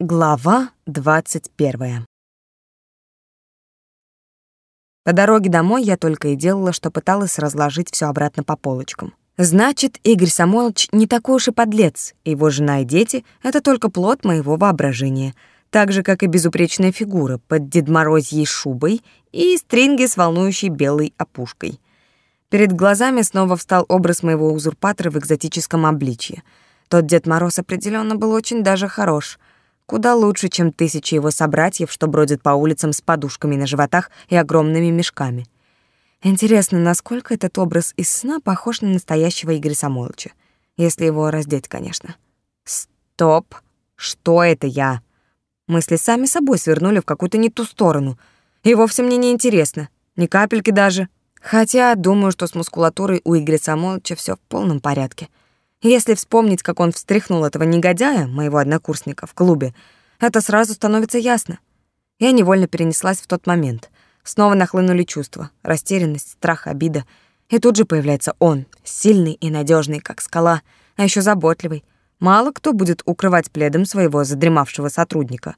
Глава двадцать первая. По дороге домой я только и делала, что пыталась разложить все обратно по полочкам. Значит, Игорь Самойлович не такой уж и подлец. Его жена и дети — это только плод моего воображения. Так же, как и безупречная фигура под дедморозьей шубой и стринги с волнующей белой опушкой. Перед глазами снова встал образ моего узурпатора в экзотическом обличье. Тот Дед Мороз определенно был очень даже хорош — Куда лучше, чем тысячи его собратьев, что бродят по улицам с подушками на животах и огромными мешками. Интересно, насколько этот образ из сна похож на настоящего Игоря Самойловича. Если его раздеть, конечно. Стоп! Что это я? Мысли сами собой свернули в какую-то не ту сторону. И вовсе мне не интересно. Ни капельки даже. Хотя думаю, что с мускулатурой у Игоря Самойловича все в полном порядке. Если вспомнить, как он встряхнул этого негодяя, моего однокурсника, в клубе, это сразу становится ясно. Я невольно перенеслась в тот момент. Снова нахлынули чувства, растерянность, страх, обида. И тут же появляется он, сильный и надежный, как скала, а еще заботливый. Мало кто будет укрывать пледом своего задремавшего сотрудника.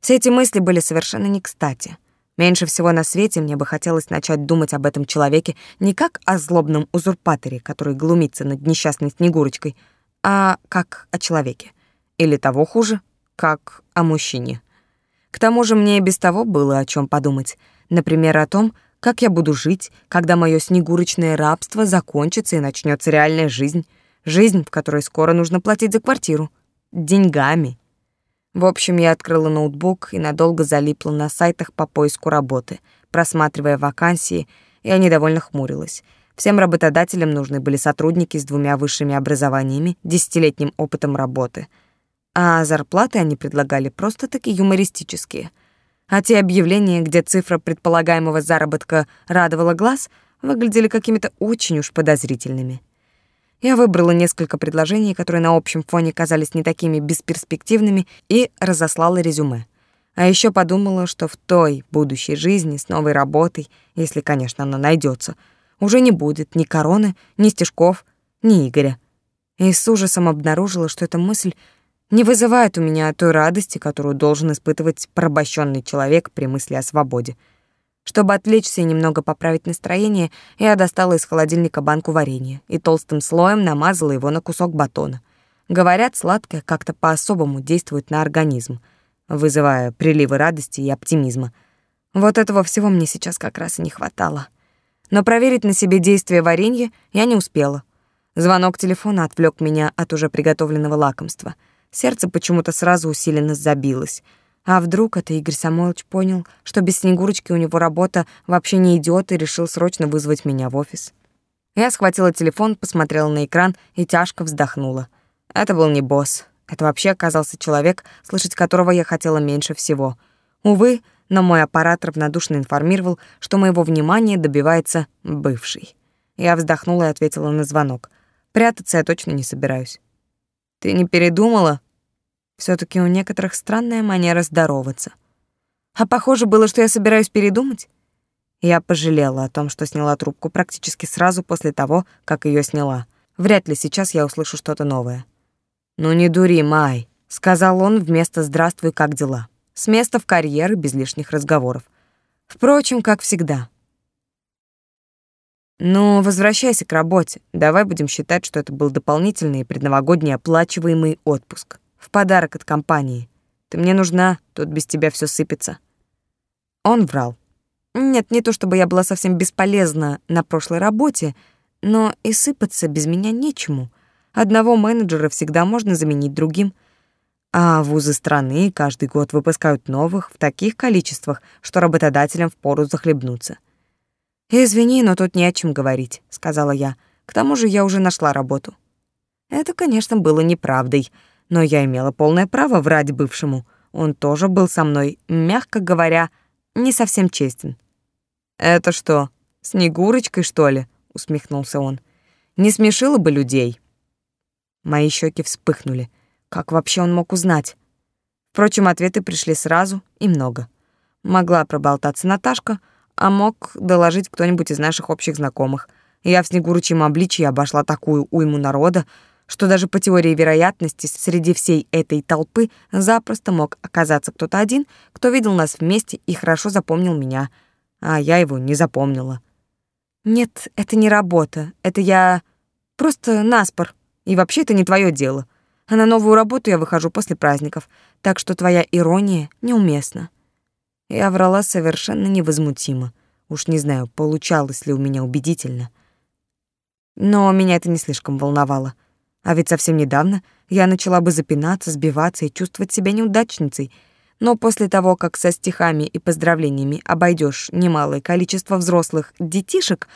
Все эти мысли были совершенно не кстати. Меньше всего на свете мне бы хотелось начать думать об этом человеке не как о злобном узурпаторе, который глумится над несчастной Снегурочкой, а как о человеке. Или того хуже, как о мужчине. К тому же мне и без того было о чем подумать. Например, о том, как я буду жить, когда мое снегурочное рабство закончится и начнется реальная жизнь. Жизнь, в которой скоро нужно платить за квартиру. Деньгами. В общем, я открыла ноутбук и надолго залипла на сайтах по поиску работы, просматривая вакансии, я недовольно хмурилась. Всем работодателям нужны были сотрудники с двумя высшими образованиями, десятилетним опытом работы. А зарплаты они предлагали просто-таки юмористические. А те объявления, где цифра предполагаемого заработка радовала глаз, выглядели какими-то очень уж подозрительными. Я выбрала несколько предложений, которые на общем фоне казались не такими бесперспективными, и разослала резюме. А еще подумала, что в той будущей жизни с новой работой, если, конечно, она найдется, уже не будет ни короны, ни стежков, ни Игоря. И с ужасом обнаружила, что эта мысль не вызывает у меня той радости, которую должен испытывать порабощенный человек при мысли о свободе. Чтобы отвлечься и немного поправить настроение, я достала из холодильника банку варенья и толстым слоем намазала его на кусок батона. Говорят, сладкое как-то по-особому действует на организм, вызывая приливы радости и оптимизма. Вот этого всего мне сейчас как раз и не хватало. Но проверить на себе действие варенья я не успела. Звонок телефона отвлек меня от уже приготовленного лакомства. Сердце почему-то сразу усиленно забилось — а вдруг это Игорь Самойлович понял, что без Снегурочки у него работа вообще не идет и решил срочно вызвать меня в офис? Я схватила телефон, посмотрела на экран и тяжко вздохнула. Это был не босс. Это вообще оказался человек, слышать которого я хотела меньше всего. Увы, но мой аппарат равнодушно информировал, что моего внимания добивается бывший. Я вздохнула и ответила на звонок. Прятаться я точно не собираюсь. «Ты не передумала?» Все таки у некоторых странная манера здороваться. А похоже было, что я собираюсь передумать. Я пожалела о том, что сняла трубку практически сразу после того, как ее сняла. Вряд ли сейчас я услышу что-то новое. «Ну не дури, Май», — сказал он вместо «здравствуй, как дела?» С места в карьер без лишних разговоров. Впрочем, как всегда. «Ну, возвращайся к работе. Давай будем считать, что это был дополнительный предновогодний оплачиваемый отпуск» в подарок от компании. Ты мне нужна, тут без тебя все сыпется. Он врал. Нет, не то чтобы я была совсем бесполезна на прошлой работе, но и сыпаться без меня нечему. Одного менеджера всегда можно заменить другим. А вузы страны каждый год выпускают новых в таких количествах, что работодателям впору захлебнуться. «Извини, но тут не о чем говорить», — сказала я. «К тому же я уже нашла работу». Это, конечно, было неправдой — но я имела полное право врать бывшему. Он тоже был со мной, мягко говоря, не совсем честен. «Это что, Снегурочкой, что ли?» — усмехнулся он. «Не смешило бы людей». Мои щеки вспыхнули. Как вообще он мог узнать? Впрочем, ответы пришли сразу и много. Могла проболтаться Наташка, а мог доложить кто-нибудь из наших общих знакомых. Я в Снегурочьем обличье обошла такую уйму народа, что даже по теории вероятности среди всей этой толпы запросто мог оказаться кто-то один, кто видел нас вместе и хорошо запомнил меня, а я его не запомнила. Нет, это не работа, это я просто наспор, и вообще это не твое дело. А на новую работу я выхожу после праздников, так что твоя ирония неуместна. Я врала совершенно невозмутимо. Уж не знаю, получалось ли у меня убедительно. Но меня это не слишком волновало. А ведь совсем недавно я начала бы запинаться, сбиваться и чувствовать себя неудачницей. Но после того, как со стихами и поздравлениями обойдешь немалое количество взрослых детишек,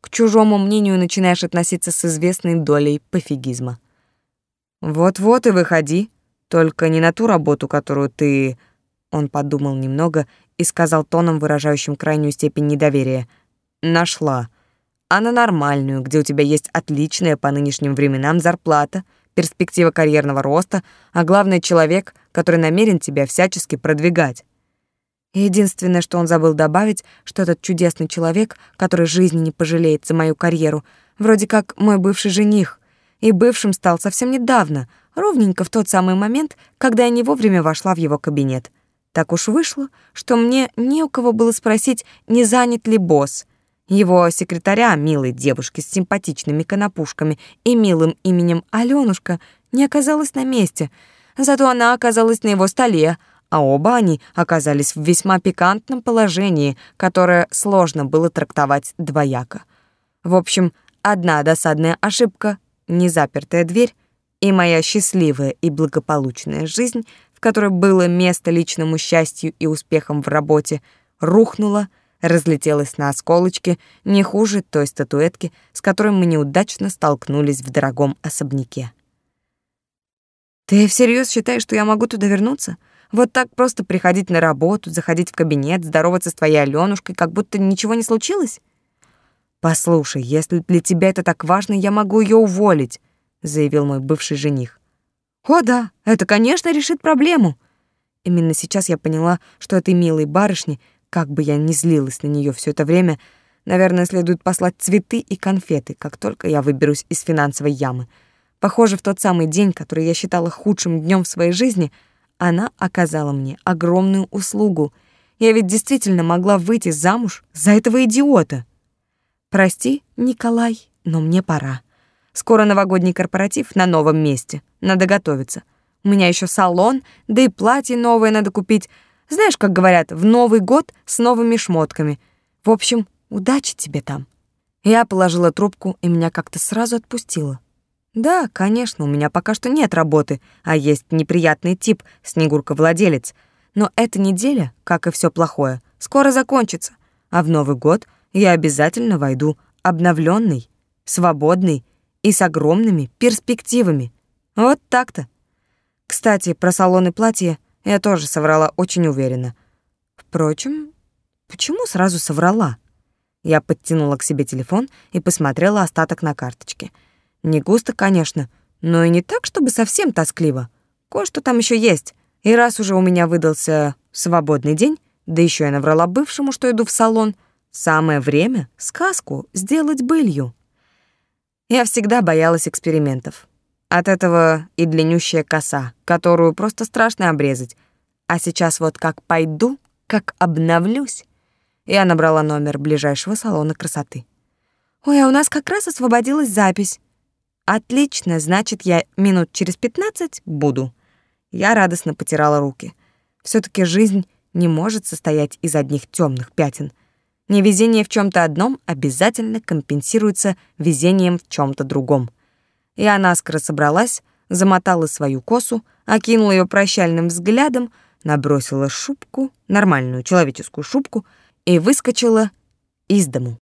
к чужому мнению начинаешь относиться с известной долей пофигизма. Вот-вот и выходи, только не на ту работу, которую ты он подумал немного и сказал тоном, выражающим крайнюю степень недоверия. «Нашла. А на нормальную, где у тебя есть отличная по нынешним временам зарплата, перспектива карьерного роста, а главное, человек, который намерен тебя всячески продвигать». Единственное, что он забыл добавить, что этот чудесный человек, который жизни не пожалеет за мою карьеру, вроде как мой бывший жених, и бывшим стал совсем недавно, ровненько в тот самый момент, когда я не вовремя вошла в его кабинет. Так уж вышло, что мне не у кого было спросить, не занят ли босс. Его секретаря, милой девушки с симпатичными конопушками и милым именем Алёнушка, не оказалась на месте, зато она оказалась на его столе, а оба они оказались в весьма пикантном положении, которое сложно было трактовать двояко. В общем, одна досадная ошибка, незапертая дверь, и моя счастливая и благополучная жизнь в которой было место личному счастью и успехам в работе, рухнула, разлетелась на осколочки, не хуже той статуэтки, с которой мы неудачно столкнулись в дорогом особняке. «Ты всерьез считаешь, что я могу туда вернуться? Вот так просто приходить на работу, заходить в кабинет, здороваться с твоей Алёнушкой, как будто ничего не случилось?» «Послушай, если для тебя это так важно, я могу ее уволить», — заявил мой бывший жених. О да, это, конечно, решит проблему. Именно сейчас я поняла, что этой милой барышне, как бы я ни злилась на нее все это время, наверное, следует послать цветы и конфеты, как только я выберусь из финансовой ямы. Похоже, в тот самый день, который я считала худшим днем в своей жизни, она оказала мне огромную услугу. Я ведь действительно могла выйти замуж за этого идиота. Прости, Николай, но мне пора. Скоро новогодний корпоратив на новом месте. Надо готовиться. У меня еще салон, да и платье новое надо купить. Знаешь, как говорят, в Новый год с новыми шмотками. В общем, удачи тебе там. Я положила трубку, и меня как-то сразу отпустило. Да, конечно, у меня пока что нет работы, а есть неприятный тип, Снегурка-владелец. Но эта неделя, как и все плохое, скоро закончится. А в Новый год я обязательно войду обновленный, свободный и с огромными перспективами. Вот так-то. Кстати, про салон и платье я тоже соврала очень уверенно. Впрочем, почему сразу соврала? Я подтянула к себе телефон и посмотрела остаток на карточке. Не густо, конечно, но и не так, чтобы совсем тоскливо. Кое-что там еще есть. И раз уже у меня выдался свободный день, да еще я наврала бывшему, что иду в салон, самое время сказку сделать былью. Я всегда боялась экспериментов. От этого и длиннющая коса, которую просто страшно обрезать. А сейчас вот как пойду, как обновлюсь. Я набрала номер ближайшего салона красоты. «Ой, а у нас как раз освободилась запись». «Отлично, значит, я минут через пятнадцать буду». Я радостно потирала руки. все таки жизнь не может состоять из одних темных пятен. Невезение в чем то одном обязательно компенсируется везением в чем то другом. Я наскоро собралась, замотала свою косу, окинула ее прощальным взглядом, набросила шубку, нормальную человеческую шубку, и выскочила из дому.